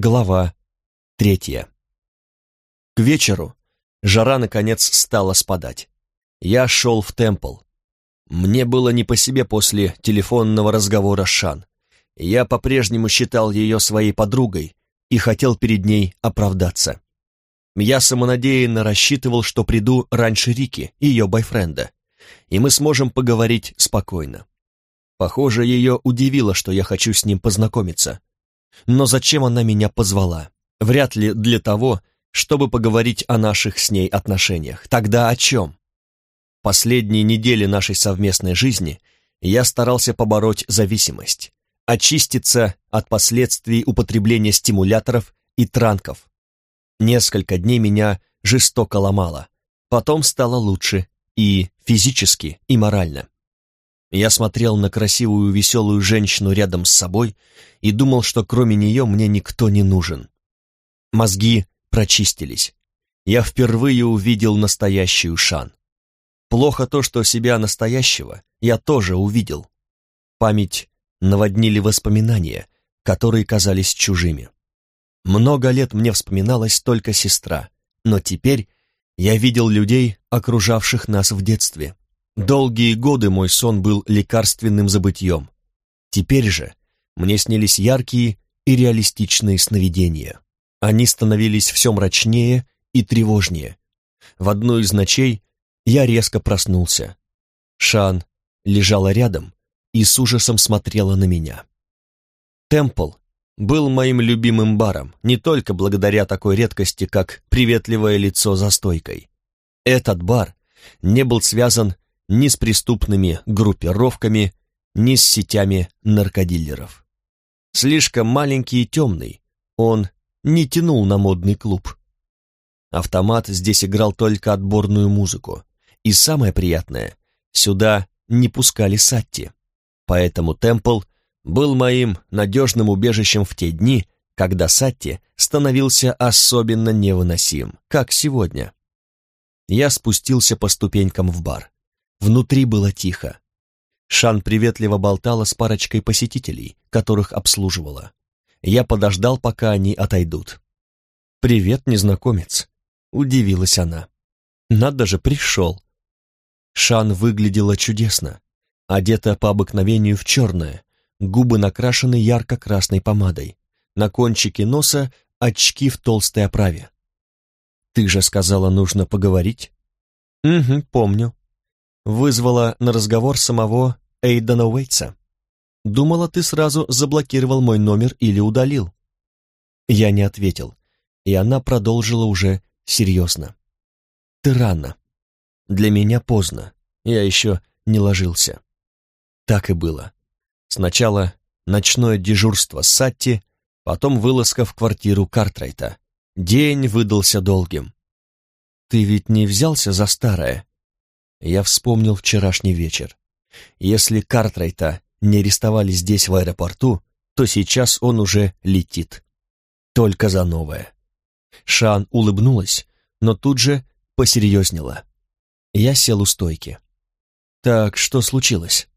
Глава третья. К вечеру жара, наконец, стала спадать. Я шел в темпл. Мне было не по себе после телефонного разговора с Шан. Я по-прежнему считал ее своей подругой и хотел перед ней оправдаться. Я самонадеянно рассчитывал, что приду раньше Рики, ее бойфренда, и мы сможем поговорить спокойно. Похоже, ее удивило, что я хочу с ним познакомиться. Но зачем она меня позвала? Вряд ли для того, чтобы поговорить о наших с ней отношениях. Тогда о чем? Последние недели нашей совместной жизни я старался побороть зависимость, очиститься от последствий употребления стимуляторов и транков. Несколько дней меня жестоко ломало, потом стало лучше и физически, и морально. Я смотрел на красивую веселую женщину рядом с собой и думал, что кроме нее мне никто не нужен. Мозги прочистились. Я впервые увидел настоящую Шан. Плохо то, что себя настоящего я тоже увидел. Память наводнили воспоминания, которые казались чужими. Много лет мне вспоминалась только сестра, но теперь я видел людей, окружавших нас в детстве. Долгие годы мой сон был лекарственным забытьем. Теперь же мне снились яркие и реалистичные сновидения. Они становились все мрачнее и тревожнее. В одну из ночей я резко проснулся. Шан лежала рядом и с ужасом смотрела на меня. Темпл был моим любимым баром, не только благодаря такой редкости, как приветливое лицо за стойкой. Этот бар не был связан ни с преступными группировками, ни с сетями наркодилеров. Слишком маленький и темный, он не тянул на модный клуб. Автомат здесь играл только отборную музыку. И самое приятное, сюда не пускали Сатти. Поэтому Темпл был моим надежным убежищем в те дни, когда Сатти становился особенно невыносим, как сегодня. Я спустился по ступенькам в бар. Внутри было тихо. Шан приветливо болтала с парочкой посетителей, которых обслуживала. Я подождал, пока они отойдут. «Привет, незнакомец», — удивилась она. «Надо же, пришел». Шан выглядела чудесно, одета по обыкновению в черное, губы накрашены ярко-красной помадой, на кончике носа очки в толстой оправе. «Ты же сказала, нужно поговорить?» «Угу, помню», вызвала на разговор самого Эйдена Уэйтса. Думала, ты сразу заблокировал мой номер или удалил. Я не ответил, и она продолжила уже серьезно. Ты рано. Для меня поздно. Я еще не ложился. Так и было. Сначала ночное дежурство Сатти, потом вылазка в квартиру Картрайта. День выдался долгим. Ты ведь не взялся за старое? Я вспомнил вчерашний вечер. Если Картрайта не арестовали здесь, в аэропорту, то сейчас он уже летит. Только за новое. Шан улыбнулась, но тут же посерьезнела. Я сел у стойки. «Так, что случилось?»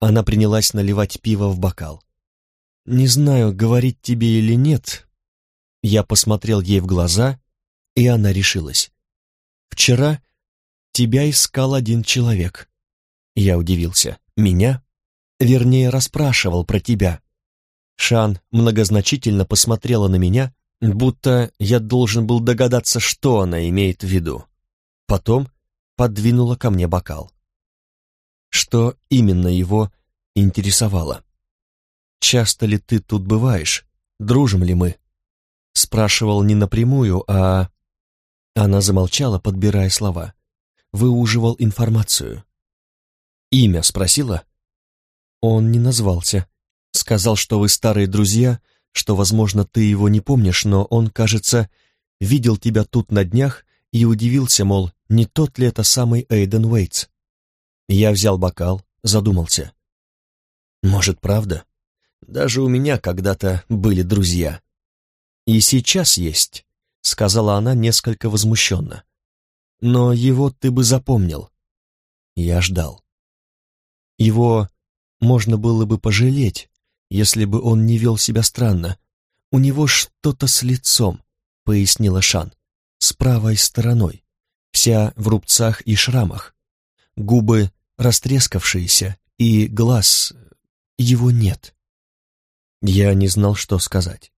Она принялась наливать пиво в бокал. «Не знаю, говорить тебе или нет». Я посмотрел ей в глаза, и она решилась. «Вчера тебя искал один человек». Я удивился. «Меня?» Вернее, расспрашивал про тебя. Шан многозначительно посмотрела на меня, будто я должен был догадаться, что она имеет в виду. Потом подвинула ко мне бокал. Что именно его интересовало? «Часто ли ты тут бываешь? Дружим ли мы?» Спрашивал не напрямую, а... Она замолчала, подбирая слова выуживал информацию. «Имя спросила?» Он не назвался. Сказал, что вы старые друзья, что, возможно, ты его не помнишь, но он, кажется, видел тебя тут на днях и удивился, мол, не тот ли это самый Эйден Уэйтс. Я взял бокал, задумался. Может, правда? Даже у меня когда-то были друзья. И сейчас есть, сказала она несколько возмущенно но его ты бы запомнил. Я ждал. Его можно было бы пожалеть, если бы он не вел себя странно. «У него что-то с лицом», — пояснила Шан, — «с правой стороной, вся в рубцах и шрамах. Губы растрескавшиеся, и глаз... его нет». Я не знал, что сказать.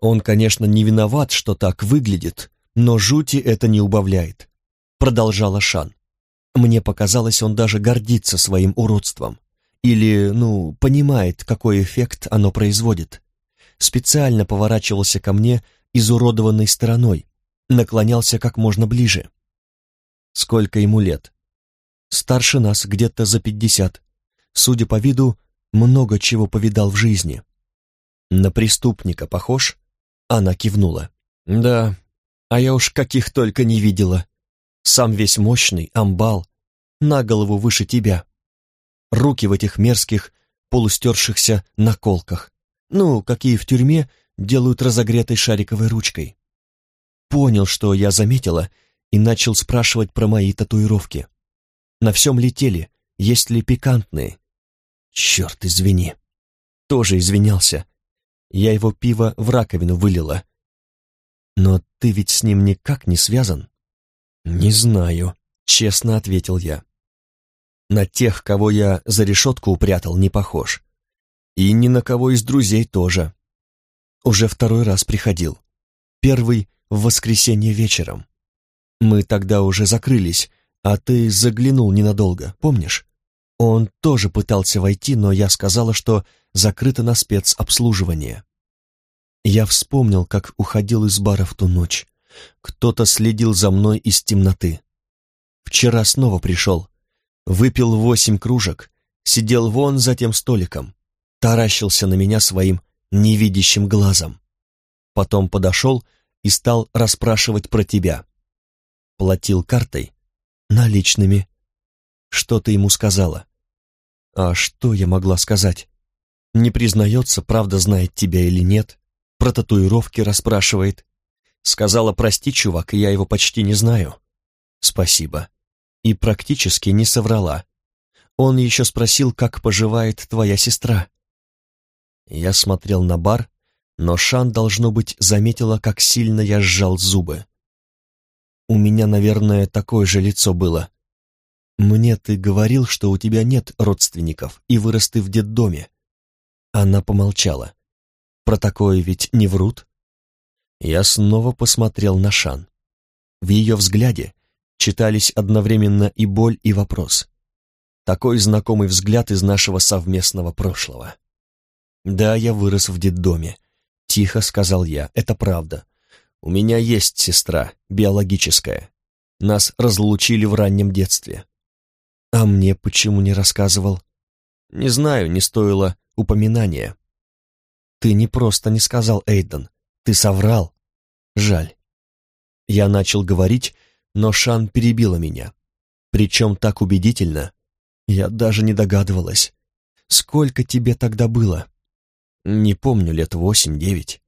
Он, конечно, не виноват, что так выглядит, но жути это не убавляет. Продолжала Шан. Мне показалось, он даже гордится своим уродством. Или, ну, понимает, какой эффект оно производит. Специально поворачивался ко мне изуродованной стороной, наклонялся как можно ближе. Сколько ему лет? Старше нас, где-то за пятьдесят. Судя по виду, много чего повидал в жизни. На преступника похож? Она кивнула. Да, а я уж каких только не видела. Сам весь мощный, амбал, на голову выше тебя. Руки в этих мерзких, полустершихся наколках. Ну, какие в тюрьме делают разогретой шариковой ручкой. Понял, что я заметила, и начал спрашивать про мои татуировки. На всем летели, есть ли пикантные. Черт, извини. Тоже извинялся, я его пиво в раковину вылила. Но ты ведь с ним никак не связан? Не знаю, честно ответил я. На тех, кого я за решетку упрятал, не похож. И ни на кого из друзей тоже. Уже второй раз приходил. Первый в воскресенье вечером. Мы тогда уже закрылись, а ты заглянул ненадолго, помнишь? Он тоже пытался войти, но я сказала, что закрыто на спецобслуживание. Я вспомнил, как уходил из бара в ту ночь. Кто-то следил за мной из темноты. Вчера снова пришел. Выпил восемь кружек, сидел вон за тем столиком, таращился на меня своим невидящим глазом. Потом подошел и стал расспрашивать про тебя. Платил картой, наличными. Что ты ему сказала? А что я могла сказать? Не признается, правда знает тебя или нет. Про татуировки расспрашивает. Сказала, прости, чувак, я его почти не знаю. Спасибо. И практически не соврала. Он еще спросил, как поживает твоя сестра. Я смотрел на бар, но Шан, должно быть, заметила, как сильно я сжал зубы. У меня, наверное, такое же лицо было. «Мне ты говорил, что у тебя нет родственников, и вырос ты в детдоме». Она помолчала. «Про такое ведь не врут?» Я снова посмотрел на Шан. В ее взгляде читались одновременно и боль, и вопрос. Такой знакомый взгляд из нашего совместного прошлого. «Да, я вырос в детдоме», — тихо сказал я, — «это правда. У меня есть сестра, биологическая. Нас разлучили в раннем детстве. А мне почему не рассказывал? Не знаю, не стоило упоминания. Ты не просто не сказал, Эйден, ты соврал. Жаль. Я начал говорить, но Шан перебила меня. Причем так убедительно. Я даже не догадывалась. Сколько тебе тогда было? Не помню, лет восемь-девять.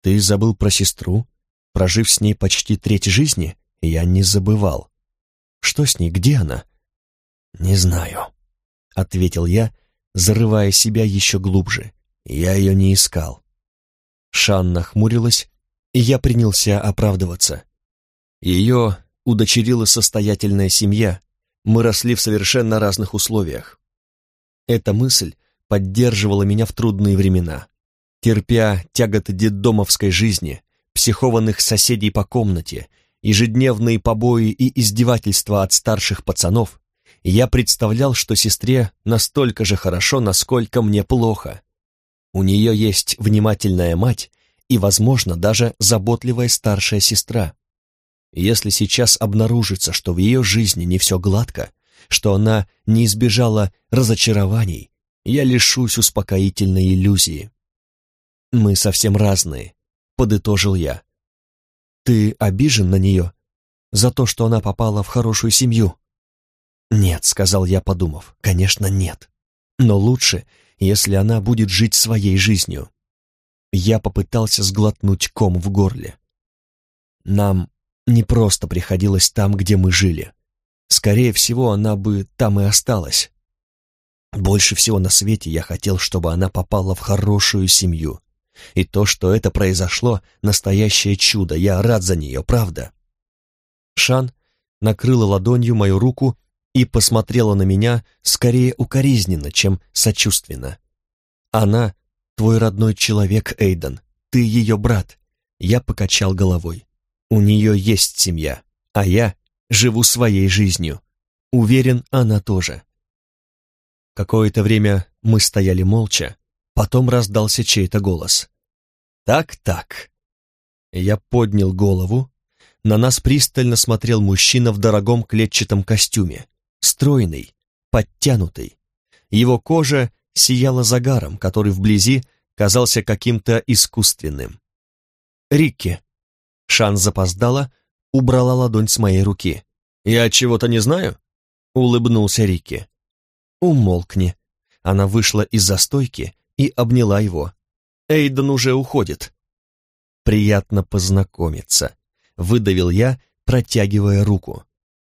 Ты забыл про сестру, прожив с ней почти треть жизни? Я не забывал. Что с ней, где она? «Не знаю», — ответил я, зарывая себя еще глубже. Я ее не искал. Шан нахмурилась, и я принялся оправдываться. Ее удочерила состоятельная семья, мы росли в совершенно разных условиях. Эта мысль поддерживала меня в трудные времена. Терпя тяготы детдомовской жизни, психованных соседей по комнате, ежедневные побои и издевательства от старших пацанов, я представлял, что сестре настолько же хорошо, насколько мне плохо. У нее есть внимательная мать и, возможно, даже заботливая старшая сестра. Если сейчас обнаружится, что в ее жизни не все гладко, что она не избежала разочарований, я лишусь успокоительной иллюзии. «Мы совсем разные», — подытожил я. «Ты обижен на нее за то, что она попала в хорошую семью?» «Нет», — сказал я, подумав, — «конечно, нет. Но лучше, если она будет жить своей жизнью». Я попытался сглотнуть ком в горле. Нам не просто приходилось там, где мы жили. Скорее всего, она бы там и осталась. Больше всего на свете я хотел, чтобы она попала в хорошую семью, И то, что это произошло, настоящее чудо, я рад за нее, правда. Шан накрыла ладонью мою руку и посмотрела на меня скорее укоризненно, чем сочувственно. Она твой родной человек, Эйден, ты ее брат. Я покачал головой. У нее есть семья, а я живу своей жизнью. Уверен, она тоже. Какое-то время мы стояли молча, потом раздался чей-то голос. «Так-так». Я поднял голову. На нас пристально смотрел мужчина в дорогом клетчатом костюме, стройный, подтянутый. Его кожа сияла загаром, который вблизи казался каким-то искусственным. «Рикки!» Шан запоздала, убрала ладонь с моей руки. «Я чего-то не знаю?» Улыбнулся Рикки. «Умолкни». Она вышла из застойки и обняла его. «Эйден уже уходит». «Приятно познакомиться», — выдавил я, протягивая руку.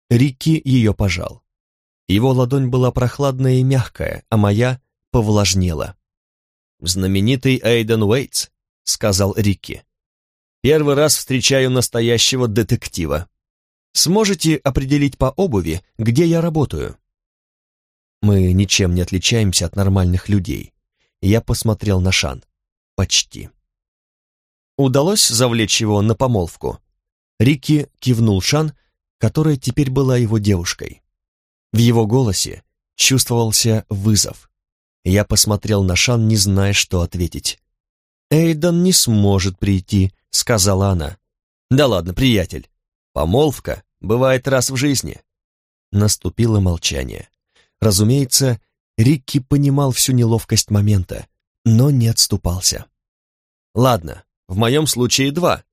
Рикки ее пожал. Его ладонь была прохладная и мягкая, а моя повлажнела. «Знаменитый Эйден Уэйтс», — сказал Рикки. «Первый раз встречаю настоящего детектива. Сможете определить по обуви, где я работаю?» Мы ничем не отличаемся от нормальных людей. Я посмотрел на Шан. Почти. Удалось завлечь его на помолвку? Рикки кивнул Шан, которая теперь была его девушкой. В его голосе чувствовался вызов. Я посмотрел на Шан, не зная, что ответить. «Эйден не сможет прийти», — сказала она. «Да ладно, приятель. Помолвка бывает раз в жизни». Наступило молчание. Разумеется, Рикки понимал всю неловкость момента, но не отступался. «Ладно, в моем случае два,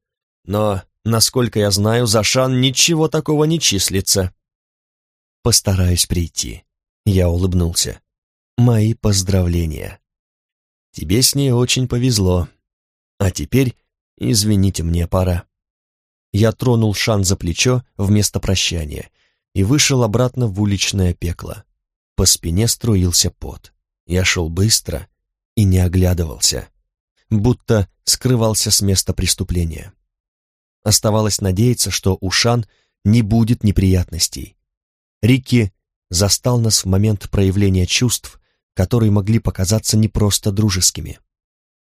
но, насколько я знаю, за Шан ничего такого не числится». «Постараюсь прийти», — я улыбнулся. «Мои поздравления». «Тебе с ней очень повезло. А теперь, извините, мне пора». Я тронул Шан за плечо вместо прощания и вышел обратно в уличное пекло. По спине струился пот. Я шел быстро и не оглядывался, будто скрывался с места преступления. Оставалось надеяться, что у Шан не будет неприятностей. Рикки застал нас в момент проявления чувств, которые могли показаться не просто дружескими.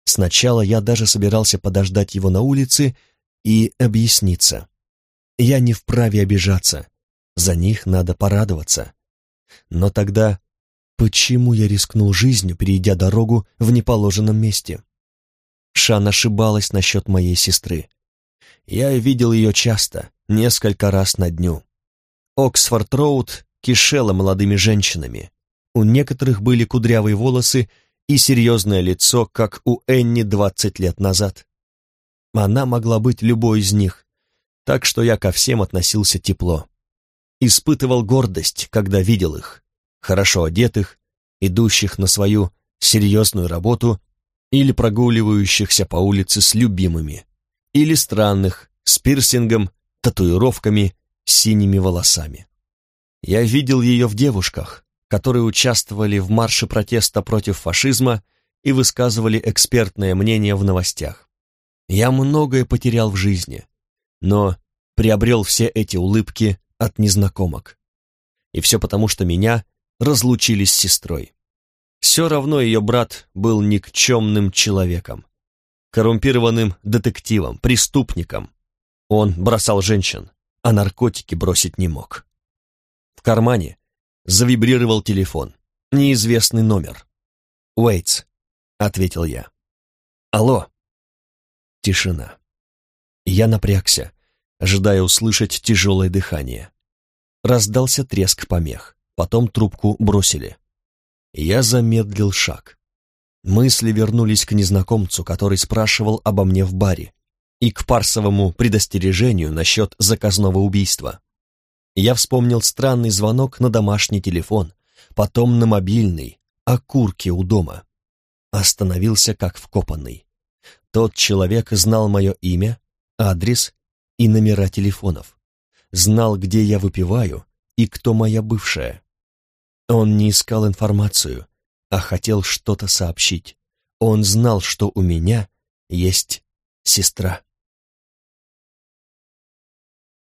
Сначала я даже собирался подождать его на улице и объясниться. Я не вправе обижаться, за них надо порадоваться. Но тогда почему я рискнул жизнью, перейдя дорогу в неположенном месте? Шан ошибалась насчет моей сестры. Я видел ее часто, несколько раз на дню. Оксфорд-Роуд кишела молодыми женщинами. У некоторых были кудрявые волосы и серьезное лицо, как у Энни двадцать лет назад. Она могла быть любой из них, так что я ко всем относился тепло испытывал гордость, когда видел их, хорошо одетых, идущих на свою серьезную работу или прогуливающихся по улице с любимыми, или странных, с пирсингом, татуировками, синими волосами. Я видел ее в девушках, которые участвовали в марше протеста против фашизма и высказывали экспертное мнение в новостях. Я многое потерял в жизни, но приобрел все эти улыбки от незнакомок. И все потому, что меня разлучили с сестрой. Все равно ее брат был никчемным человеком, коррумпированным детективом, преступником. Он бросал женщин, а наркотики бросить не мог. В кармане завибрировал телефон, неизвестный номер. «Уэйтс», — ответил я. «Алло». Тишина. Я напрягся, ожидая услышать тяжелое дыхание. Раздался треск помех, потом трубку бросили. Я замедлил шаг. Мысли вернулись к незнакомцу, который спрашивал обо мне в баре, и к парсовому предостережению насчет заказного убийства. Я вспомнил странный звонок на домашний телефон, потом на мобильный, о курке у дома. Остановился как вкопанный. Тот человек знал мое имя, адрес и номера телефонов знал, где я выпиваю и кто моя бывшая. Он не искал информацию, а хотел что-то сообщить. Он знал, что у меня есть сестра.